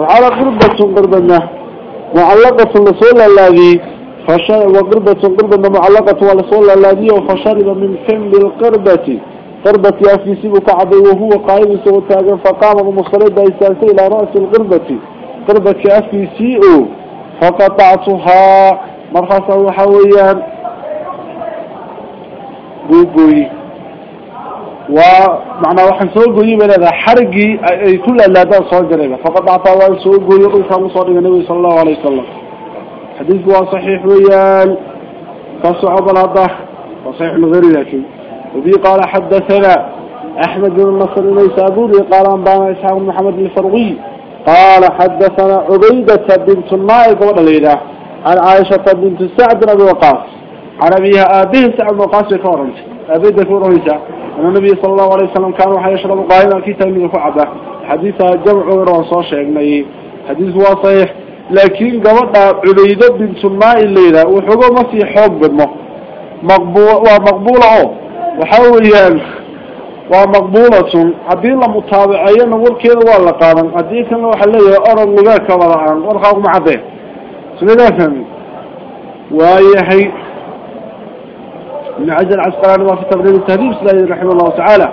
على قربة قربنا معلقة لصول الذي فشرب وقربة قربة معلقة ولصول الذي فشرب من فم القربة. قربة يافيسي وكعبي وهو قائم سوى فقام المصلي بيسالتي إلى رأس القربة. قربة يافيسي فقطعتها مرخصة وحويا. بوبوي. ومعنى قوي من هذا حرقي كل اللادان صور قريبا فقطعتها وسوى قوي وإنسان مصور النبي صلى الله عليه وسلم. حديث هو صحيح ويان كالصعب الهضح وصحيح لغير لكن وبي قال حدثنا أحمد بن النصر النيسابوري قال أنبأنا إسحاق بن محمد الفرغي قال حدثنا عبيدة بنت النائب والليلة عن عائشة بنت سعد بن وقاص. عن أبيها آبيه سعد بن وقاص فورنت أبيد فورنت أن النبي صلى الله عليه وسلم كان يشرب قائما كتاب من فعبه حديثها جمع ورسول شيخنا حديث هو صحيح لكن قبض عبيدة بنت النائب الليلة وحقوق مسيح حب بنه مقبول ومقبولة وحاوليان ومقبولة. هذه المتابعين والكيد ولا قارن هذه كان لو حليه أرى لذاك ولا عن ورخاق معده سنة فهم ويحي من عجل عسقلان وفي تقرير التهديب سلاله رحمه الله تعالى.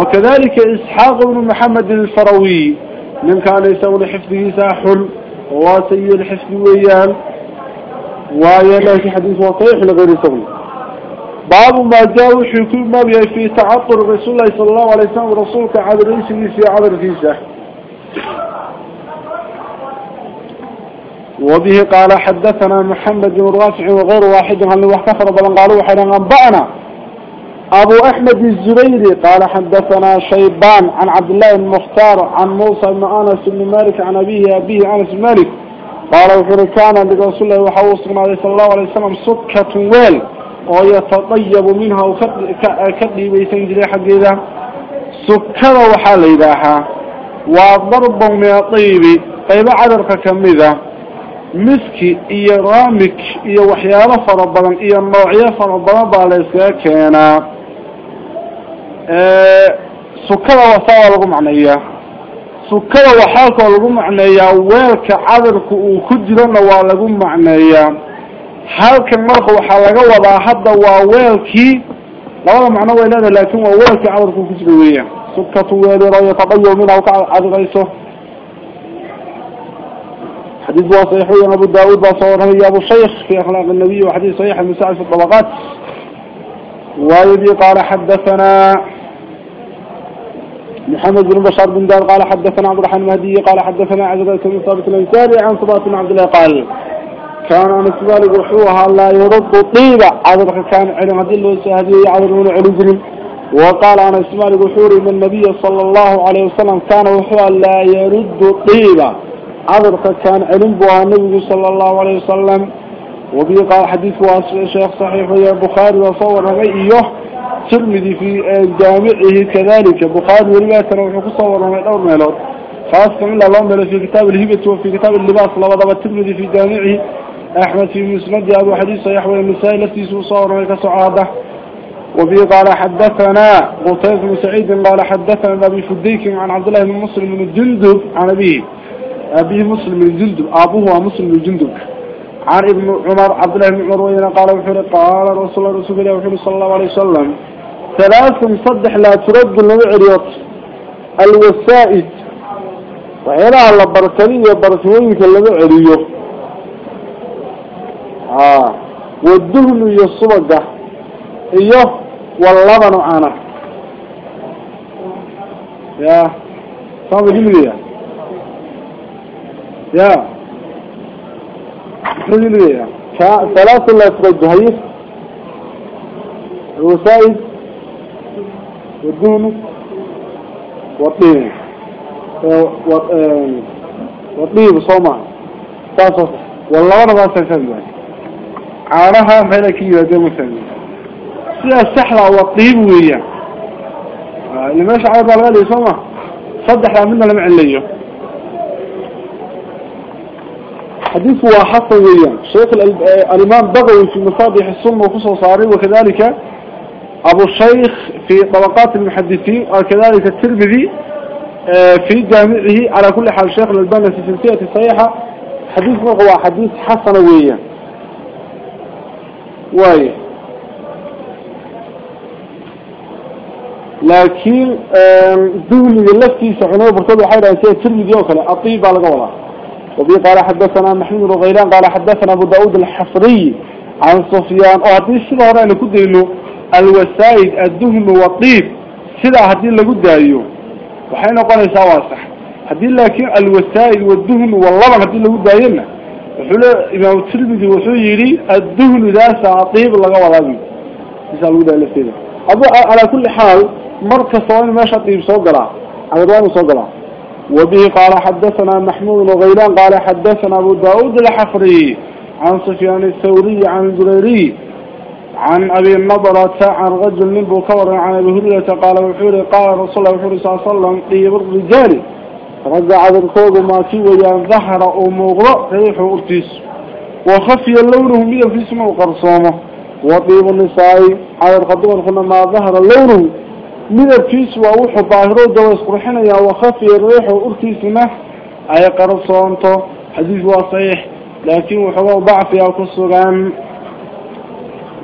وكذلك إسحاق بن محمد الفروي من كان يسوي لحفظه ساحل وواسي الحفظ ويان ويلا في حديث وصيح لغير سوي باب ما جاء وحكم ما في تعطر رسول الله صلى الله عليه وسلم ورسولك على رئيسه في عبر فيسه وبه قال حدثنا محمد بن رافع وغير واحد عن وحكفر بلن قالوا حين أنبأنا. أبو أحمد الزبيري قال حدثنا شيبان عن عبد الله المختار عن موسى بن أنس بن مالك عن أبيه أبيه أنس مالك. قال وحر كان لرسول الله وحوصنا عليه صلى الله عليه وسلم سكة ويل ويتطيب منها وكذي بيسان جري حقيدا سكة وحال إذاها وضرب من الطيب قيب عدرك كمذا مسكي إيا رامك إيا وحيالة فربنا إيا النوعية فربنا باليسا كينا. أه سكرة وصاوة لغو معنية سكرة وحالك لغو معنية ويلك عدرك وكجرنا ولغو معنية حالك المرخ وحالك وضع حدا وويلك لولا معنى ويلانا لكن وويلك عدرك وكجروية. سكة ويلي رأي يتضيو منها وكعدر غيسه حديث عن أبو داود بصوره يا أبو الشيخ في أخلاق النبي وحديث صحيح المساعد في الطبقات. ويبي قال حدثنا محمد بن بشار بن دار قال حدثنا عبد الرحمن المهدي قال حدثنا عزبة بن ثابت الأنساري عن صبات بن عبد الله قال كان عن السبال روحوها لا يرد طيبة عذر كان علم هذه اللي هذه يعذرون علم وقال عن السبال روحوري من النبي صلى الله عليه وسلم كان روحوها لا يرد طيبة عذرك كان علم بها النبي صلى الله عليه وسلم وبي قال حديث شيخ صحيح يا بخاري وصور رأيه. ترمذي في جامعه كذلك بخاري ورواية روح صور رأيه ميلاد خاصة إلا الله في كتاب الهبة وفي كتاب اللباس لوضع الترمذي في جامعه. أحمد في مسند أبو حديث صحيح والنسائي التي صور رأيه كسعادة وبي قال حدثنا قتيبة بن سعيد قال حدثنا أبي فديك عن عبد الله بن مسلم بن الجندب عن أبيه. أبيه مسلم الجندب أبوه مسلم الجندب. عن ابن عمر عبد الله بن عمر وين قال وحر قال رسول الله رسول الله وحر صلى الله عليه وسلم ثلاث صدح لا ترد النوعيات الوسائد. وإلى الله بركانية بركانية النوعية آه. والدهن يصبق إياه واللبن معنا يا صامي جميلية يا. جميلية ثلاثة لا ترد هيس الوسائد والدهن والطين والطيب صومع. تاسف والله أنا ما سنسمع عارها ملكي ودي مسلم سيا السحرة والطيب ويا؟ اللي ماشي عارض الغالي صومع. صدح منا لمع اللي حديث هو حسن شيخ الإمام بغوي في مصابيح السنة وخصوص صاري وكذلك أبو الشيخ في طبقات المحدثين وكذلك الترمذي في جامعه على كل حال شيخ الألباني في سلسلة الصحيحة حديث هو حديث حسن ويا. واي. لكن دون اللفتي سعنوه برتبه حيرا سيئة ترمي وكلا أطيب على قولة. وبي قال حدثنا محمود الغيلان قال حدثنا أبو داود الحفري عن سفيان. وهذه السنة هنا كده إنه الوسائد الدهن والطيب سلا هذه قد أيوه وحين قال يساواسح هذه لكن الوسائل والدهن والله هذه قد أيوه وحول إمام الترمذي وحيري الدهن ذا سأطيب الله ولا يسألوا ده لسيده أبو على كل حال مركز صوان ما شطيب صوقرا على دوام صوقرا وبه قال حدثنا محمود وغيلان قال حدثنا أبو داود الحفري عن سفيان الثوري عن الجريري عن أبي النضرة عن رجل من بكور عن أبي هريرة قال وحوري قال رسول الله صلى الله عليه وسلم طيب الرجال رجع الكوب ما في ويان ظهر ومغرى ريح أرتيس وخفي لونه من في اسمه قرصامه وطيب النساء على الخطوة كنا ما ظهر لونه midabkiisu waa wuxuu daahiro daba isqurxinaya wakafiya riixu urtiisina ay qarsoonto xadiis waa saxiix laakin waxoogaa dacfiga ku sugan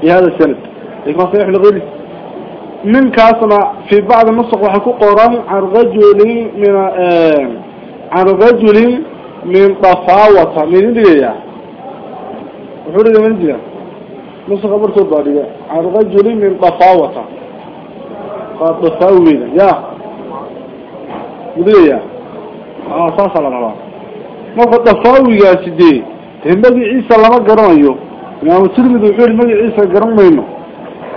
bi hada sanad. Lakin waa saxiix liayri ninkaasna fii bacdi nusq waxay ku qoran can rajulin min can rajulin min dafaawata. Maidin dhigaya wuxuu dhiga ma jiraa nusqa barkood baa dhiga can rajulin min dafaawata. طفاوة يا. اندية آه صاصة لنا ما قد طفاوة يا سيدي. النبي عيسى لما قرأيه إمام الترمذي وحول المجي عيسى منه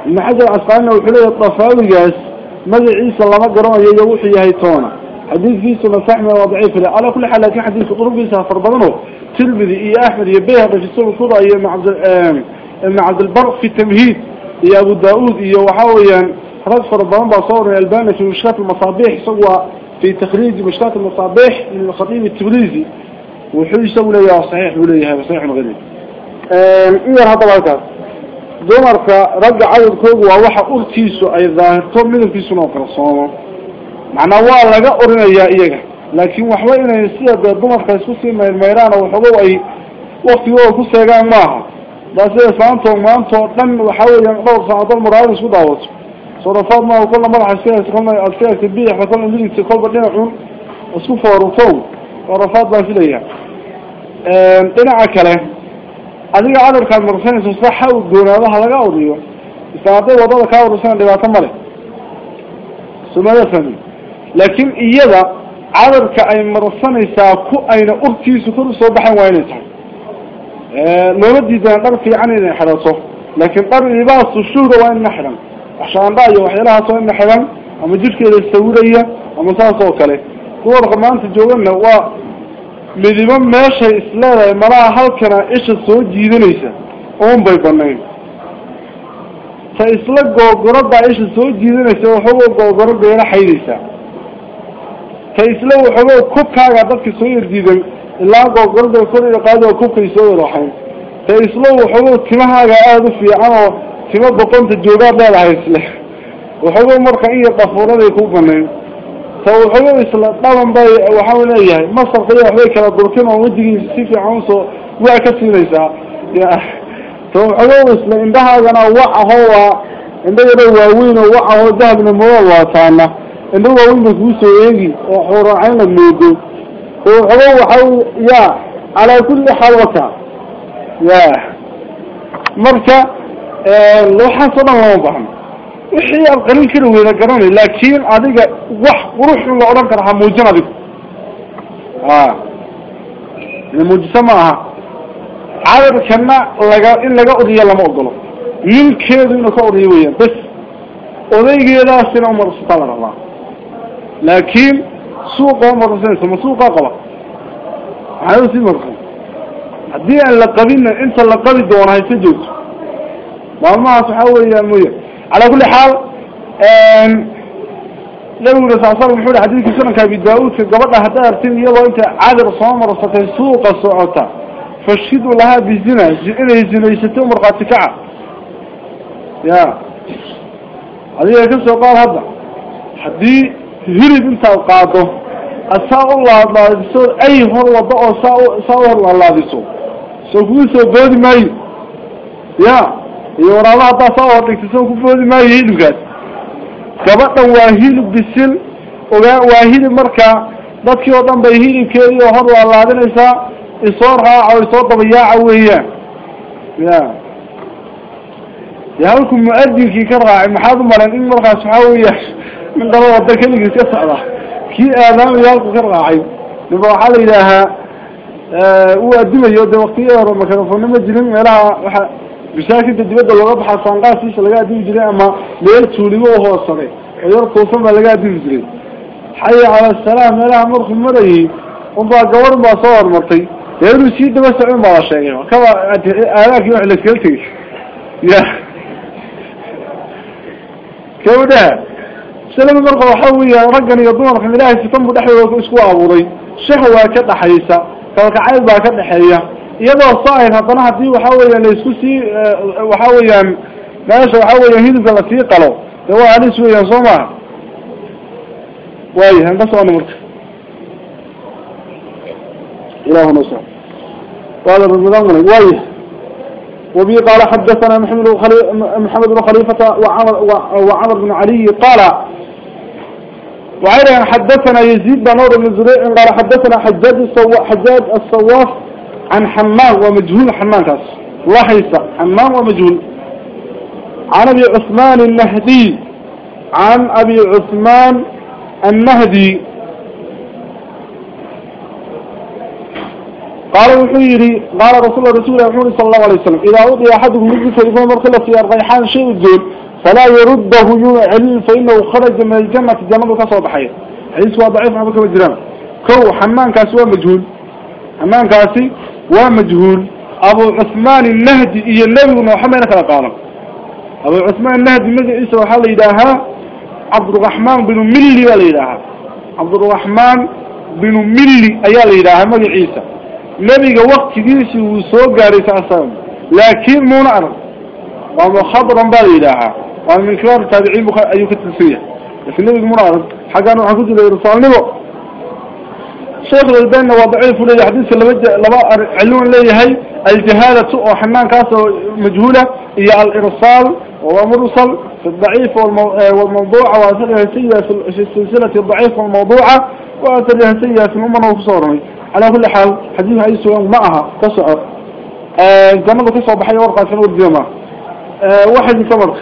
إن حجر عسقالنا وحولي الطفاوي جاس مجي عيسى لما قرن يوحي هيتونا. حديث في سنة وضعيف له. على كل حال لكن حديث طرق فيسا فرضانه ترمذي إيا أحمد يبيها السنة الصورة إيا مع عبد, البر في التمهيد. إيا أبو داود إيا وحاويا رد فرضان بصور الألباني في مشكات المصابيح. سوى في تخريج مشكات المصابيح من الخطيب التبريزي وحول يسوي لي صحيح ولي هذا صحيح غريب إذا هذا الكاس دمرك رجع عدد كوب ووحى أرتيسو. أي ظاهر طب من في سنة قرصانه معنى waa laga orinayaa iyaga laakiin waxba inay sida dumarka isku sii meyrmeyraan oo waxoogo ay waktigooda ku seegaan maaha baa sida saanto maantoo dhan waxa weeyaan dhowr saacadood muraado isku daawato sorofaad maaha kolla madaxa iska kolna adkayagta biixda kolna midigta kolba dhinacun isku foorutow sorofaad baa filaya dhinaca kale adiga cadarkaad marsanayso saxa u goonaadaha laga oriyo isa hadday wadada kaa orisana dhibaato male sumada fahmi laakiin iyada cadarka ay marsanaysaa ku ayna urtiisu kor usoo baxan waa inay tahay loola diidana dhar fiican inay xidhato laakiin dhar libaasu ina xidhan waxshaandha iyo waxyaalahaas waa ina xidhan ama jidhkeeda sawiraya ama saas oo kale dumarka maanta joogana waa midibo meeshay isleedahay malaha halkana isha soo jiidanaysa uun bay banayn ta isla googorodaa isha soo jiidanaysa waxoogo googorada yala xaydaysaa ta isla waxoogo kubkaaga dadka soo yardiidan ilaa googorada kor qaadi kubkay soo yaraxayn ta isla waxoogo timahaaga aada u fiican oo ku banayn ta waxoogo isla dhaban bay waxaa leeyahay masarka iyo waxbay kala durkin oo wejigiisa si fiican usoo waa ka siinaysaa ta waxoogo isla indhahaagana wacaho waa indha yaro waaweyn oo wacaho dahabna mool waataana indha waaweyn bay kuu soo eegi oo xuuracayn la moodo oo waxoogo waxa ya calaa kulli xaal waka ya marka lama bahno wixii aad qalin kari weyda garanay laakiin adiga wax quruxun la odhan kara ha muujin adigu a muujiso ma aha cadarkana laga in laga odiyo lama ogolo ninkeedu inuu ka odiyo weyaan bes odaygeedaasina umarsataa la rabaa laakiin suuqa umarsanaysa ma suuqaa qaba maxaa sii marsan haddii aan la qabinna inta la qabi doona hayse joogto maalmahaas waxaa weeyaan mooya على كل حال نبي صلى الله عليه وسلم حول حديث سنة أبي داود قبضها حتى أرتين يلا أنت عادر صامر ستين سوق السعوطة فاشهدوا لها بالزنا إنه الزنا يستوم مرقاتكعة يا. هذه يكسر قال هذا. حدي هرب انت وقاته asaa u laalaadiso ay hor wado oo saa saa u hor laalaadiso soo kugu soo boodi maayo ya hilibkaas gabadhan waa hilib bisil ogaa waa hilib markaa dadkii oo dhan bay hilibkeedii oo hor laalaadinaysaa isoo raaca o isoo dabayaaca weeyaan ya de halku muadinkii ka raacay maxaad u maran in markaas waxaa weya min daba wada keligiis ka socda kii aadaamaya halku ka raacay niba waxaa la yidhaahaa uu adimayo de waktiya hore makarafona ma jirin meelaha waa masaakida dibadda looga baxaa saanqaasiisa laga adimi jiray ama meel tuuligo uhoosade oo yar kuufan baa laga adimi jiray xaya cala asalaam meelaha markuu marayay unbaa gabar baa soo hormartay dee inuu sii daba socon baa la sheegay kaba aadaakii wax laskala tegay ya gabadhaha masalada marka waxa weya raggan iyo dumarkan ilaahay sitan bu dhexdooda isku abuuray shahwaa ka dhaxaysa kalkacayl baa ka dhexeeya iyadoo saahir haddana hadii waxa weya laisku sii waxa weeyaan meesha waxa weya hilibka lasii qalo de waa halis weeyaan soo maha waaya han ka socona marka ilahuna sa wala ramadan waaya وبي قال حدثنا محمد محمد بن خليفة وعمر, وعمر بن علي قال وعيرا حدثنا يزيد بن نور بن زريع قال حدثنا حجاج الصواف حجاج الصواف عن حمام ومجهول حمام كاس يسع حمام ومجهول. عن أبي عثمان النهدي. عن أبي عثمان النهدي. قال وحيري قال رسول الله رسول الله صلى الله عليه وسلم إذا أوضي أحدكم مجلس يكون مرخلة في الريحان شيء الدول فلا يرده يوم عليل فإنه خرج من الجنة الجنة كصوب حيث حديث ضعيف عبك مجرم كو حمان كاسي ومجهول. حمان كاسي. ومجهول أبو عثمان النهدي إيا النبي محمد كلا قال أبو عثمان النهدي مجد إيسا وحال إلها عبد الرحمن بن ملي ولا إلها عبد الرحمن بن ملي أيال إلها مجد عيسى nabiga waktigiisii wuu soo gaaray saasan laakiin muuna arag waa mukhadran baa la yidhaahaa waa min kibaar taabiciin ayuu ka tirsan yahay laakiin nabiga muuna arag شيخ البين وضعيف ولي حديث لبا علون له هي الجهالة أو حنان كاسة مجهولة هي الإرسال ومرسل الضعيف آه، والموضوع في السلسلة الضعيف والموضوعه واثريه السلسله ثم نوصلهم على كل حال حديث هي سو معها كسر ا آه، جمله كسو بحي ورقة شنو اليوم آه، واحد صبر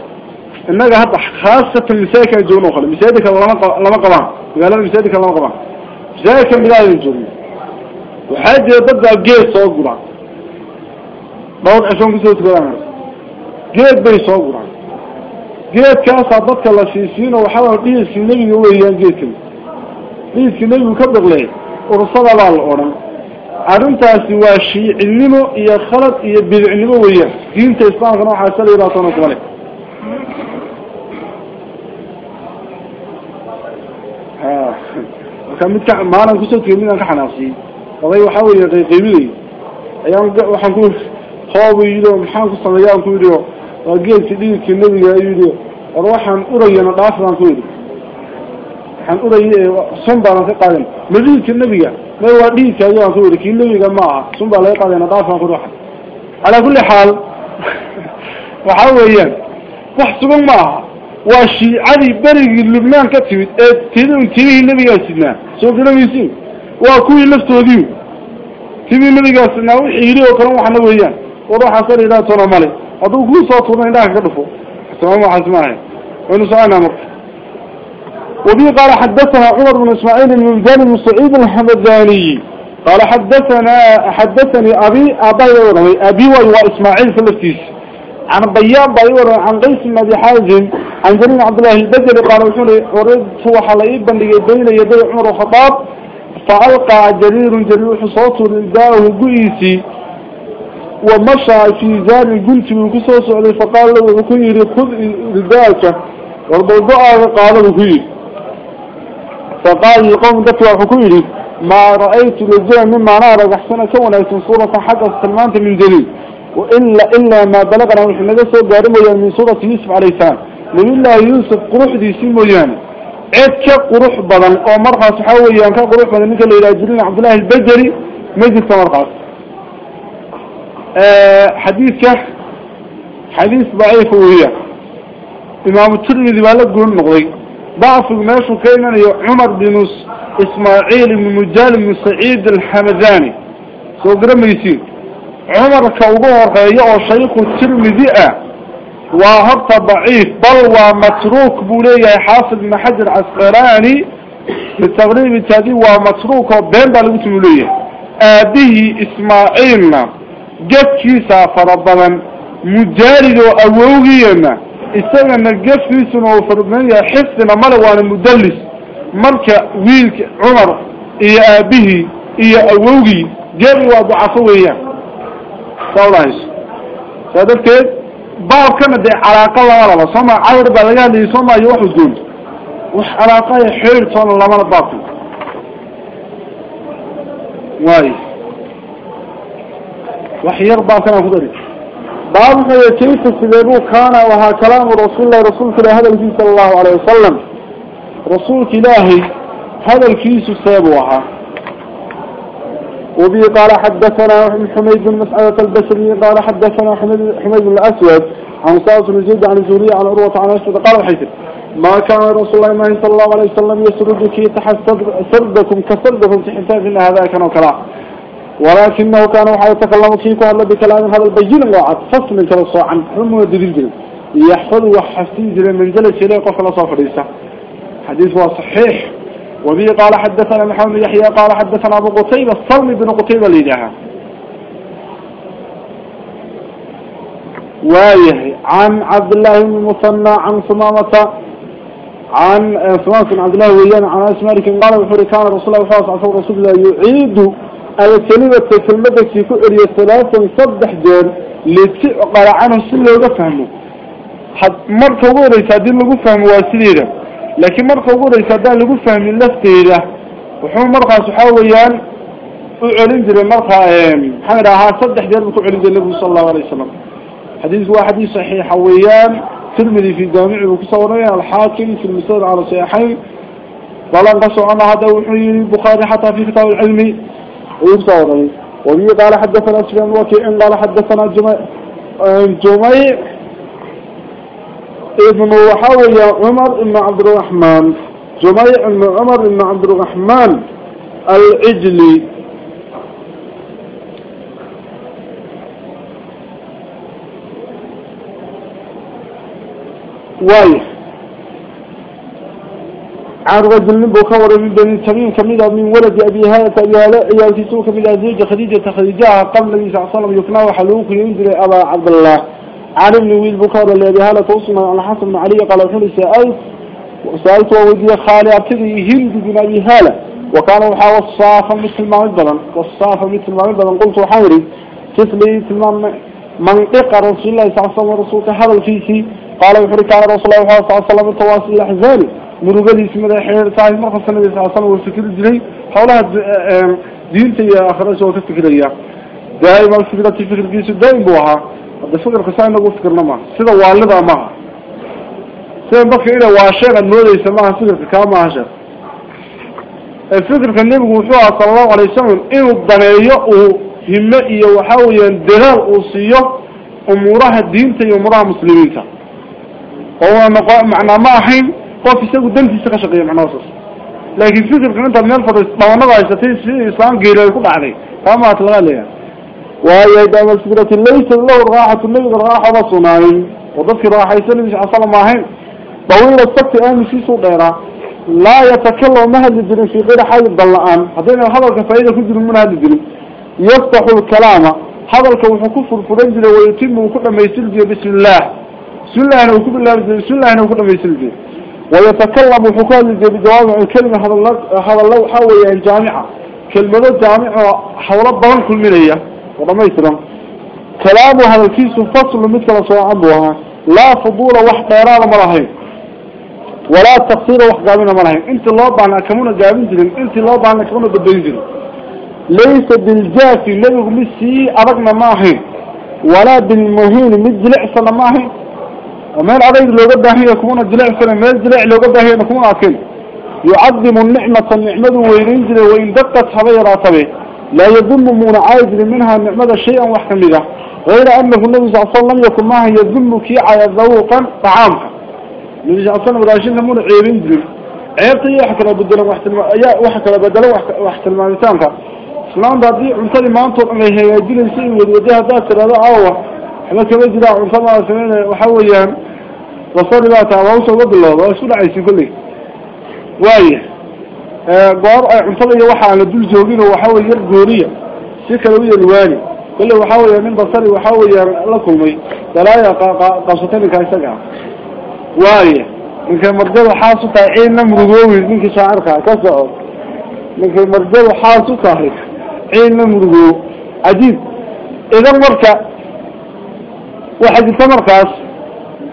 النجا هذا خاصة المساكة الجونوخة المسادك الله لما قبان قال المسادك الله لما قبان قبعا مساكة بلا يجون وحاجة ضد الجيت صوت قرعا دور عشان كسوت قرعا جيت بي صوت قرعا جيت كاسا ضدك الله شيسين وحاول قيس النبي هو يان جيت قيس النبي مكبر ليه. baa la odhan arrintaasi waa shiicinimo iyo khalad iyo bidicnimo weeyaan diinta islaamkana waxaa sala yidhaha toona kuma leh marka mid ka maalan ku soo tegay midaan ka xanaaqsiyey oday waxaa weeye qayqaybinay ayaan waxaan ku hoobu yidhi maxaan ku sameeya aan ku yidhi waa geedkii dhigidkii nebiga ayuu yidhi. War waxaan urayana dhaaf baan ku yidhi. Waxaan urayay sun baanan ka qaadan ma dhiigka nebiga ma waa dhiigka ayaan ku yidhi. Kii nebiga ma aha. Sun baa laga qaadayna dhaafaan ku ruuxa calaa kulli xaal waxa weeyaan wax sugan ma aha وشي علي بريق لبنان كتبت تدون تريه النبي قاسدنا سوف نبي يسير وكوي لفتو ديو تبي النبي قاسدنا وحيري وكرم وحنا بهيان وروح أصار إلى طول مالي أدو كل صوت ورنا إلى أخرفه سمعوا حزماعي ونسعى نمر وبي قال حدثنا عمر بن إسماعيل من جان الحمداني قال حدثنا حدثني أبي أبي أبي وإسماعيل في الاستيس عن بيان بايور عن قيس بن أبي حازم عن جرير عبد الله البجري قال وحولي وردت وحليب بين يدي عمر الخطاب فألقى جرير جرير صوت رداه قيسي ومشى في زار قلت من قصص عليه فقال له وكيري خذ رداك والبوضاء قال وكيري فقال القوم دفع حكويري ما رأيت لجاء مما نرى أحسن كون أيسن صورة حق سلمانة من دليل وإلا إلا ما بلغنا ونحن نقصه قارمه من صورة يوسف عليه السلام. لله يوسف قروح دي سيمو يعني عيد كقروح بدن أو مرقص حاول يعني كقروح بدن مثل إلى جرين عبد الله البجري. مجلس مرقص أه حديث حديث ضعيف وهي إمام الترمذي بالك قول نقضي. ضعف الناس كينا عمر بن إسماعيل بن مجال بن سعيد الحمداني. سو قرم يسير. عمر كوضوه غيئو شيخ الترمذي وهبط ضعيف بل ومتروك بوليه حاصل بن حجر عسقراني بالتغريب التالي ومتروك بين بالغت بوليه آبيه إسماعيل قد كيسا فربنا مجالد أووغينا. إسانا قد كيسا وفربنا حفظنا ملوانا مدلس. مركا ويلك عمر إيا صلاحيش فهذا باب كما دي علاقة الله ولا سمع عور بلغا لي سمع يوحو دون وح علاقة حير صلى الله عليه وسلم واي وحير باب كما فضري باب كيف سببه كان وها كلام رسول الله رسول الله هذا الكيس صلى الله عليه وسلم رسول إلهي هذا الكيس سببها وبي قال حدثنا حميد بن مسعدة البشري قال حدثنا حميد, بن الأسود عن ساوس بن زيد عن الزوري عن عروة عن أسود. قال الحيث ما كان رسول الله صلى الله عليه وسلم يسردك تحت سردكم كسردكم تحتاج إن هذا كان كلام. ولكنه كان وحا يتكلم فيكم هذا بكلام هذا البين الوعد فصل من كلا صاعا حلم ودليل. يحفظ وحسيج من جلس إليه قفل صافر حديث صحيح. وبه قال حدثنا محمد يحيى قال حدثنا أبو قتيبة الصلم بن قتيبة ليجاها وايه عن عبد الله بن المثنى عن صمامة عن صمامة بن عبد الله ويان عن أنس مالك قال وحوري كان رسول الله صلى الله عليه وسلم يعيد الكلمة في المدى في كل ثلاثا صدح جير لتقرأ عنه سنة وفهمه حد مركة وريسا لكن مركة وريسا دين لغو فهم اللفتيرا وحو مركة سحاويان وعلم جري مركة محمد أها صدح جير بكو علم جري صلى الله عليه وسلم. حديث حديث صحيح ويان ترمذي في جامع وكسوريا الحاكم في المسند على صحيحين. ولا انقصوا أن هذا وحي البخاري حتى في كتاب العلم. ويكسوري وبي قال حدثنا سفيان وكيع قال حدثنا جميع جميع. ابن وحاوي عمر بن عبد الرحمن جميع بن عمر بن عبد الرحمن العجلي واي عن رجل من بوكور من بني تميم كميدا من ولد أبي هالة أبي هالة يالتسو كميدا زوجة خديجة خديجة قبل النبي صلى الله عليه وسلم يقنع وحلوك ينزل أبا عبد الله عن ابن ويل بوكور اللي أبي هالة توصل على حسن بن علي قال وحولي سألت وسألت وودي خالي أبتدي هند بن أبي هالة. وكان وحا وصافا مثل ما مدلا وصافا مثل ما مدلا. قلت وحوري تسلي تلمان منطقة رسول الله صلى الله عليه وسلم رسولك هذا الفيسي قال وحري كان رسول الله صلى الله عليه وسلم التواصل الأحزان مرقدي اسمه حير صاحب مرخص النبي صلى الله عليه وسلم والفكر الجري حولها دينتي يا آخر أسوأ تفكر إياه دائما الفكرة تفكر جيس دائم بوها. هذا فكر قصائي نقول فكرنا معه سيدا والدها معه سيدا بقى إلى واشيغ النور يسمعها فكر كاما هشر الفكر كان النبي وحوها صلى الله عليه وسلم إنه الضنية وهمئية وحاوية دلال أوصية أمورها دينتي وأمورها مسلمين هو معنى ما حين قف يسوي دم في شقة معناه صوص لكن فكر كان أنت من الفضل طوانا عشتين في إسلام قيل يكون عليه فما أتلغى لها وهي دام الفكرة ليس له الراحة النبي الراحة بصناعي وضفك راحة يسلم مش عصلا حين طويل السبت آمي في صديرة لا يتكلم مهد الجرين في غير حاجة ضلعان حضينا هذا الكفايدة كجر من هذا الجرين يفتح الكلام. هذا الكوحكوف الفرنجل ويتم وكل ما يسلجي بسم الله. بسم الله وكل الله بسم الله وكل ما يسلجي. ويتكلم حكام بجواب عن كلمة هذا الله هذا الله حاول الجامعة كلمة الجامعة حول بلان كل منية وما يسلم كلام هذا الكيس فصل مثل عنها لا فضول وحد يرى مرهين ولا تقصير وحد قابلنا مرهين انت الله بعنا كمونا قابل جلن انت الله بعنا كمونا دبين جلن ليس بالجافي الذي مسي أرقنا ماهي ولا بالمهين مجلع سنة ماهي ومن عليك لو قد هي يكون الجلع سنة ما الجلع لو قد هي نكون أكل. يعظم النعمة النعمة وينزل وإن دقت طبي لا يظن من عايز منها النعمة شيئا واحتمله غير أنه النبي صلى الله عليه وسلم يكون معه يظن كي على ذوقا طعامها النبي صلى الله عليه وسلم راشين من عيرين جري عيرتي يحكى بدلا واحتمال يا وحكى بدلا واحتمال ثانك سلام دادي عنتدي ما أنتم أنه هي جلن شيء وجهها ذات هذا أوه. إحنا كمان جدا عنتما ما سمعنا وحويا وصل بقى تعوض وصل الله وصل عيسى كله وايه قار عنتدي وحى على دول جوجين وحوي الجورية سكروية الوالي كله وحوي من بصري وحوي لكم مي دلايا قصتين كايسجع وايه من كان مرجل حاسو تاعين نمرقوي من كشاعرك كسر من كان مرجل حاسو تاعين عين نمرقو عجيب إذا مركا واحد يتمركز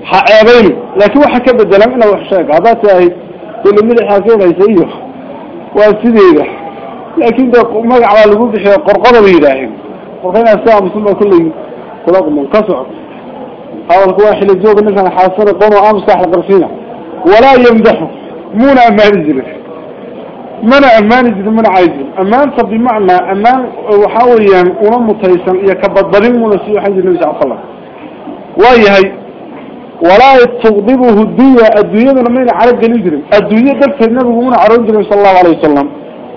حقابين لكن واحد كبد لم إنه وحشاك هذا تاهي كل ملح حاكينا يسيه واسديده لكن ده مقع على الوضع حيث قرقضة بيداهم قرقنا الساعة مسلمة كل كلاكم منقصع هذا هو حل الزوج مثلا حاصر قوم أمسح القرسينة ولا يمدحه مونا ما ينزله منع أمان جد منع عايز أمان طب بمعنى أمان وحاوليا ونم تيسن يكبر ضريم ونسيو حاجة النبي صلى الله وهي هي ولا تغضبه الدنيا الدنيا مين على الجليل الدنيا دفت النبي من على الجليل صلى الله عليه وسلم.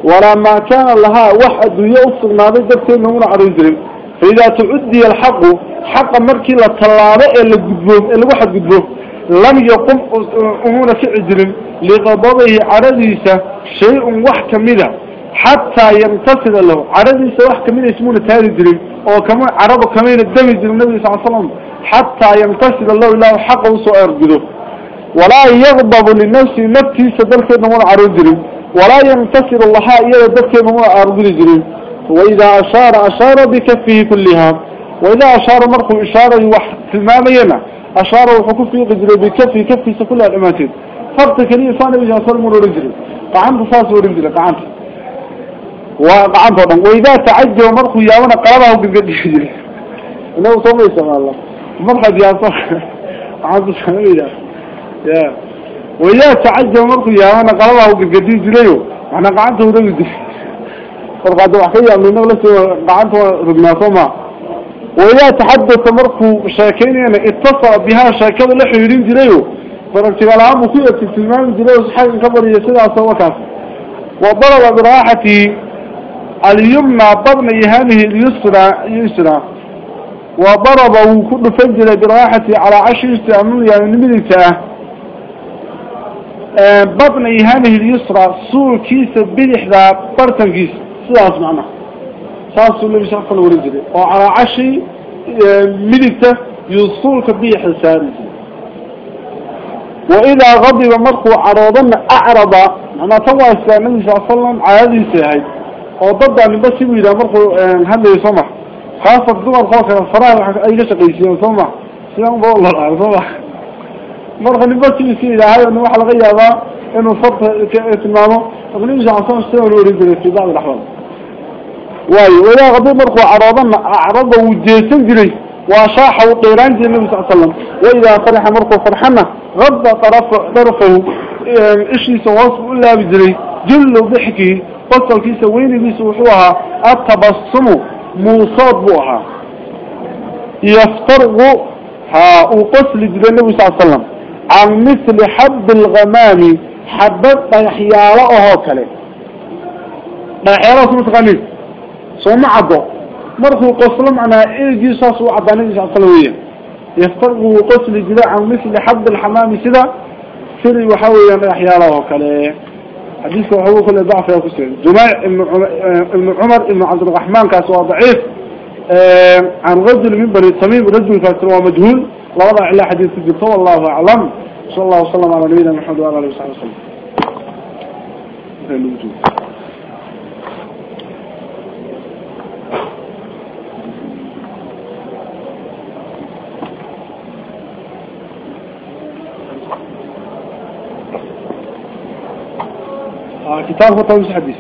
ولا ما كان لها وح الدنيا أصلا هذا دفت النبي من على الجليل فإذا تعدي الحق حق مركي للطلابة اللي قدبوه اللي واحد قدبوه لم يقم أمونا فعجل لغضبه عرديسة شيء وحك منه حتى يمتصد له. تارجل وكمان عربه كمان الدمج النبي صلى الله عليه وسلم حتى يمتصد الله إله حقه سؤال جده ولا يغضب للنفس نفسي سدلك إنه عرجل ولا يمتصد الله إياه دلك إنه عرجل وإذا أشار أشار بكفه كلها. وإذا أشار مرخ إشارة يوحد تمامينا أشار وحكو في قدر بكفي كفي سكل الأماتين فرط كلية صانع بجان صلم ورجل قعنت صاص ورجل قعنت وقعنت وضم وإذا تعجى ومرخو ياونا قرابة بقد يجري. إنه صوم يسمى الله. مرخد يا صح قعنت صانع يا. وإذا تعجى ومرخو ياونا قرابة بقد يجري. وحنا قعنت ورجل فرقاد وحكي من نغلس قعنت ورجنا صوما وإذا تحدث مركو شاكين يعني اتصل بها شاكين لحيرين جليو فرنتي العام وكيئة التلمان جليو سحاق كبر يسدع سوكاس وضرب براحتي اليمنى بضن يهانه اليسرى يسرى. وضرب وكل فجر براحتي على عشر سنة يعني نملكة آه، بضن يهانه اليسرى صور كيسة بلحظة برتن كيسة سلاس معنا سلاس اللي بشرف الورجل وعلى عشر آه، ملكة يصور كبير حسان وإذا غضب مرقو عرضا أعرض. معنا طوال سلام الله عليه وسلم على هذه السهيد oo daddaa ninba sibu yidhaha markuu hadlayo soo ma khaasat dumarka oo kale faraha ay ka shaqaysiiyeen soo ma sidan ba laa soo ma marka ninba sibu iska yidhaahay waxa laga yaabaa inuu farta tilmaamo nabi sal slam sidan waran jiray fi bacd axwaal واي ولا غضب مركو عرضنا أعرضه وجيسن جري وشاح وطيران جري النبي صلى الله عليه وسلم وإذا فرح مركو فرحنا غض طرف طرفه إشي سواس إلا بجري جل ضحكي فصل في سويني بيسوحوها التبصم موصاد بوها. يفترغ ها وقسل جري النبي صلى الله عليه وسلم عن مثل حب الغمام حبت حياله كله حياله متغني سوما عدو مرخو قصل معنا إيجي ساسو عداني سلوية يفترق قصل جلاء عن مثل حب الحمام سدا سري وحاول أن أحيا له كله حديث وحاول كل ضعف يا كسر جماع ابن عمر ابن عبد الرحمن كاسوا ضعيف. عن رجل من بني التميم رجل كاسوا مجهول. لا وضع إلا حديث الجبت والله أعلم. صلى الله وسلم على نبينا محمد وعلى آله وصحبه وسلم. كتاب هو طويس حديث.